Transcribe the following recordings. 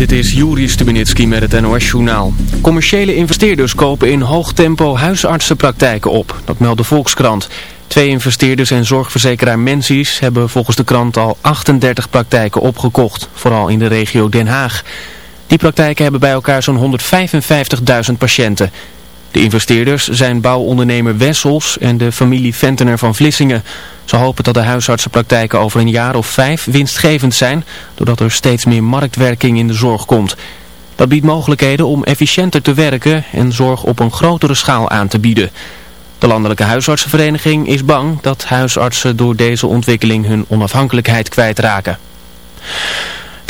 Dit is Juri Stubenitski met het NOS-journaal. Commerciële investeerders kopen in hoog tempo huisartsenpraktijken op. Dat meldt de Volkskrant. Twee investeerders en zorgverzekeraar Mensies hebben volgens de krant al 38 praktijken opgekocht. Vooral in de regio Den Haag. Die praktijken hebben bij elkaar zo'n 155.000 patiënten. De investeerders zijn bouwondernemer Wessels en de familie Ventener van Vlissingen. Ze hopen dat de huisartsenpraktijken over een jaar of vijf winstgevend zijn, doordat er steeds meer marktwerking in de zorg komt. Dat biedt mogelijkheden om efficiënter te werken en zorg op een grotere schaal aan te bieden. De Landelijke Huisartsenvereniging is bang dat huisartsen door deze ontwikkeling hun onafhankelijkheid kwijtraken.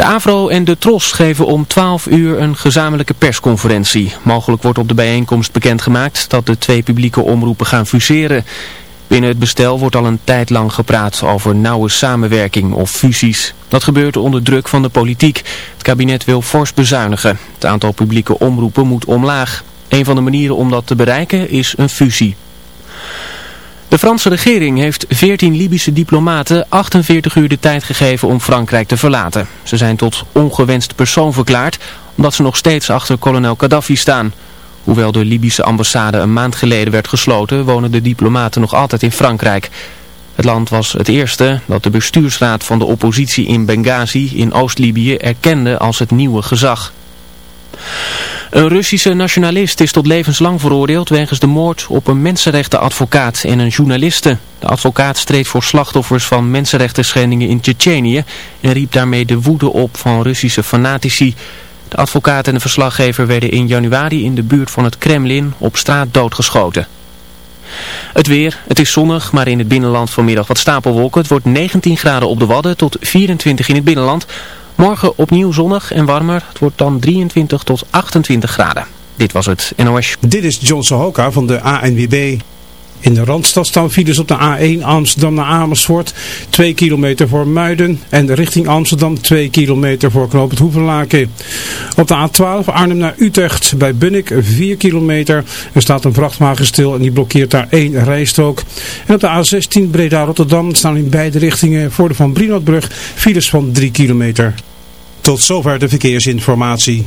De AVRO en de TROS geven om 12 uur een gezamenlijke persconferentie. Mogelijk wordt op de bijeenkomst bekendgemaakt dat de twee publieke omroepen gaan fuseren. Binnen het bestel wordt al een tijd lang gepraat over nauwe samenwerking of fusies. Dat gebeurt onder druk van de politiek. Het kabinet wil fors bezuinigen. Het aantal publieke omroepen moet omlaag. Een van de manieren om dat te bereiken is een fusie. De Franse regering heeft 14 Libische diplomaten 48 uur de tijd gegeven om Frankrijk te verlaten. Ze zijn tot ongewenst persoon verklaard omdat ze nog steeds achter kolonel Gaddafi staan. Hoewel de Libische ambassade een maand geleden werd gesloten, wonen de diplomaten nog altijd in Frankrijk. Het land was het eerste dat de bestuursraad van de oppositie in Benghazi in Oost-Libië erkende als het nieuwe gezag. Een Russische nationalist is tot levenslang veroordeeld wegens de moord op een mensenrechtenadvocaat en een journaliste. De advocaat streed voor slachtoffers van mensenrechten schendingen in Tsjetsjenië en riep daarmee de woede op van Russische fanatici. De advocaat en de verslaggever werden in januari in de buurt van het Kremlin op straat doodgeschoten. Het weer, het is zonnig, maar in het binnenland vanmiddag wat stapelwolken. Het wordt 19 graden op de Wadden tot 24 in het binnenland. Morgen opnieuw zonnig en warmer. Het wordt dan 23 tot 28 graden. Dit was het NOS. Dit is John Sohoka van de ANWB. In de Randstad staan files op de A1 Amsterdam naar Amersfoort, 2 kilometer voor Muiden en richting Amsterdam 2 kilometer voor Knoop het Hoevenlaken. Op de A12 Arnhem naar Utrecht bij Bunnik 4 kilometer. Er staat een vrachtwagen stil en die blokkeert daar één rijstrook. En op de A16 Breda-Rotterdam staan in beide richtingen voor de Van Brienotbrug files van 3 kilometer. Tot zover de verkeersinformatie.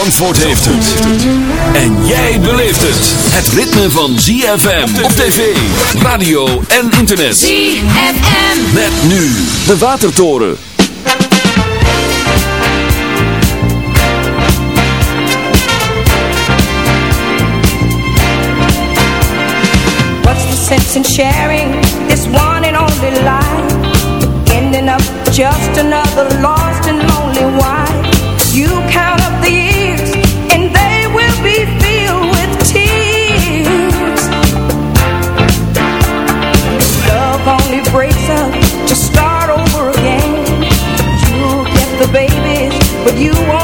Zandvoort heeft het. En jij beleeft het. Het ritme van ZFM op tv, radio en internet. ZFM. Met nu de Watertoren. What's the sense in sharing this one and only life? Ending up just another lost you won't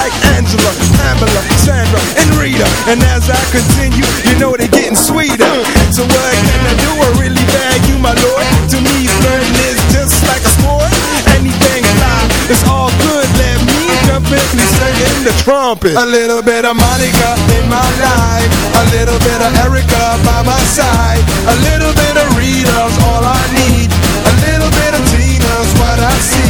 like Angela, Pamela, Sandra, and Rita. And as I continue, you know they're getting sweeter. So what can I do? I really bag you, my lord. To me, flirting is just like a sport. Anything fly, it's all good. Let me jump in, please playing the trumpet. A little bit of Monica in my life. A little bit of Erica by my side. A little bit of Rita's all I need. A little bit of Tina's what I see.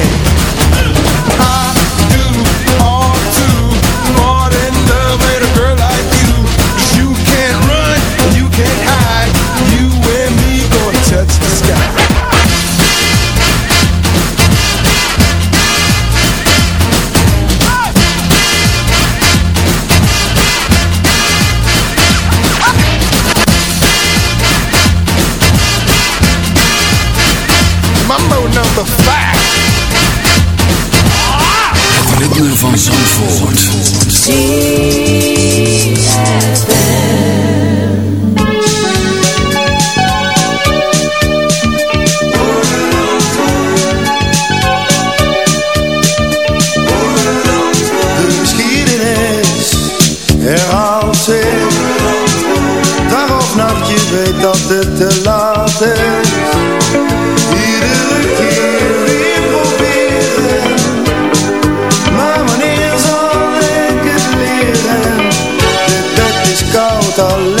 sol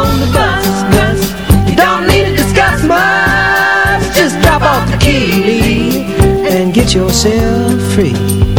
on the bus, Gus You don't need to discuss much. Just drop off the key, And get yourself free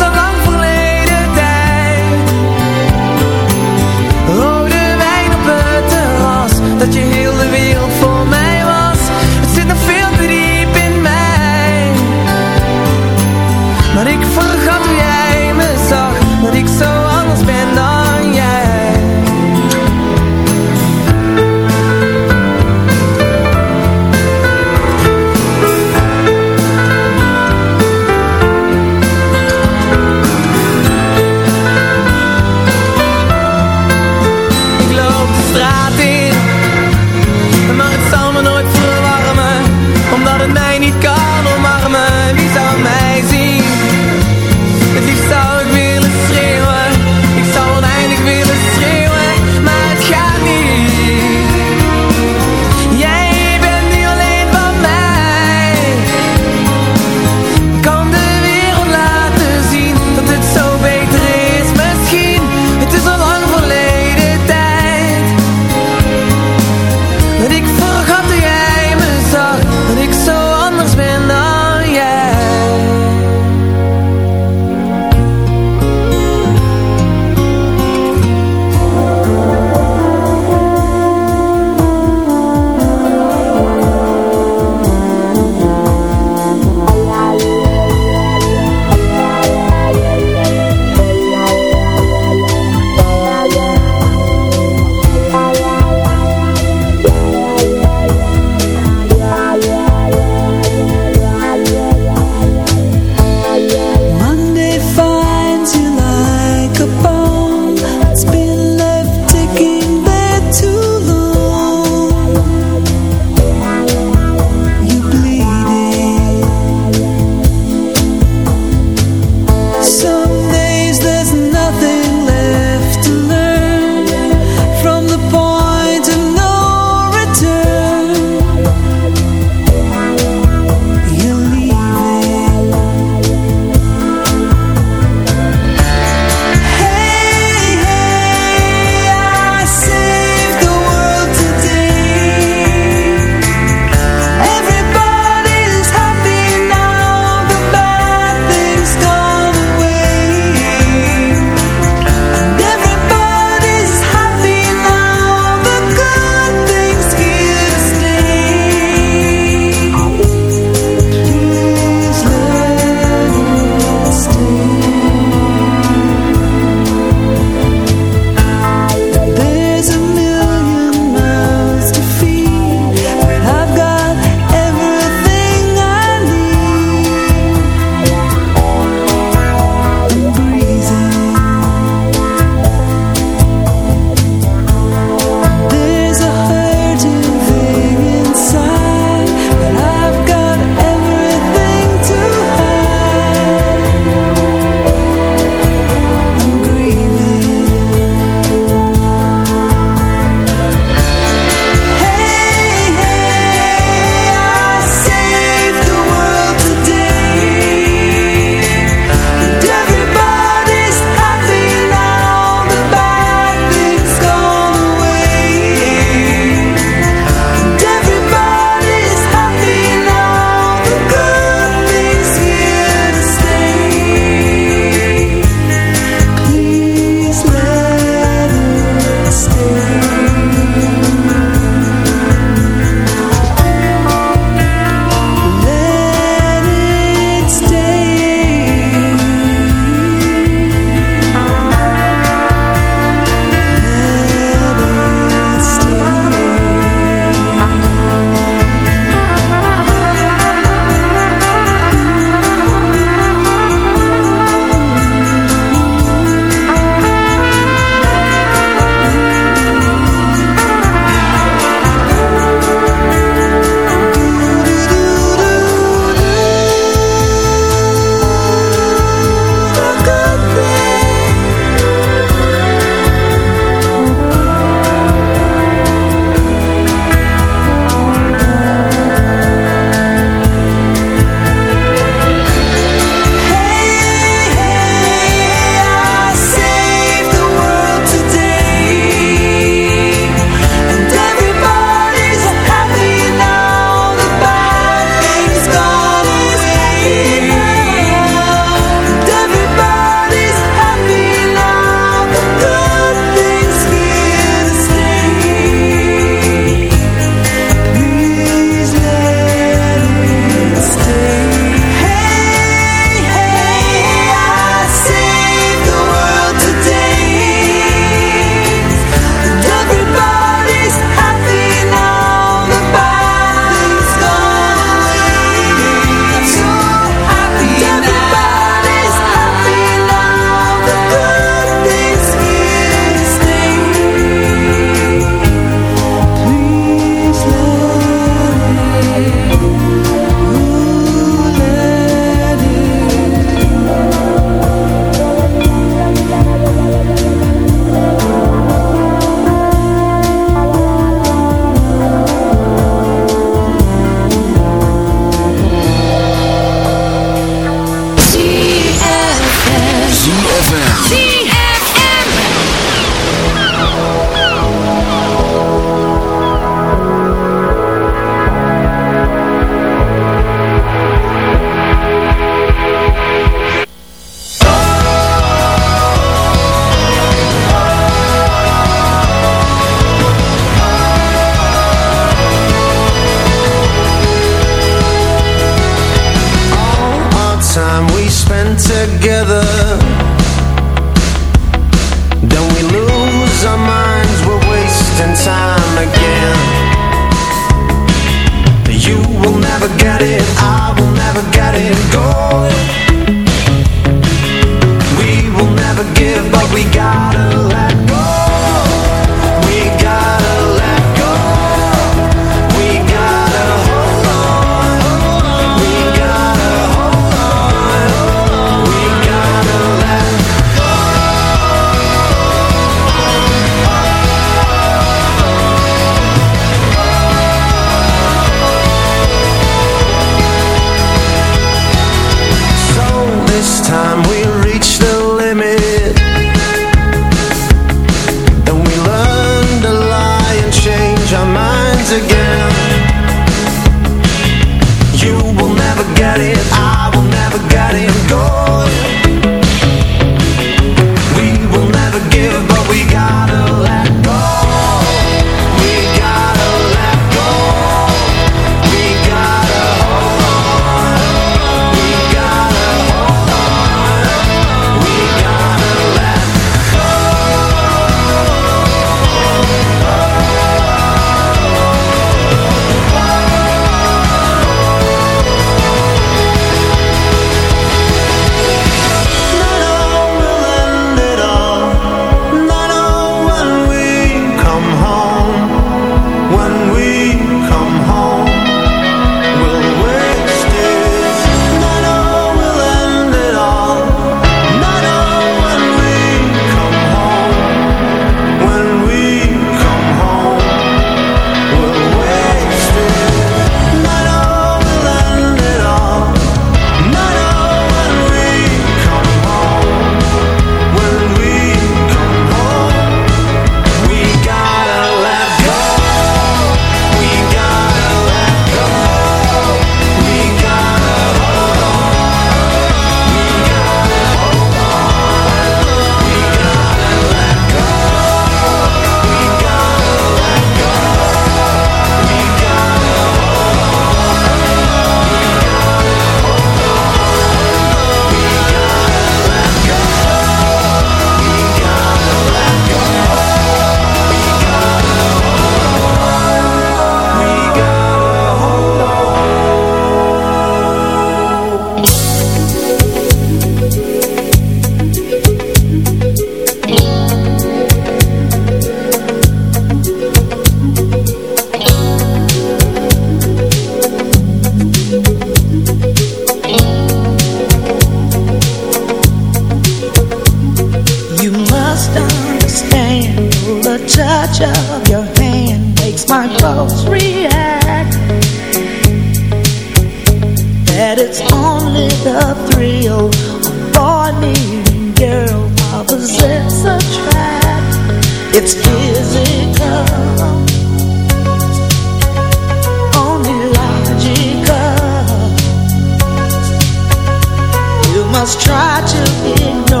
try to ignore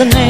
a name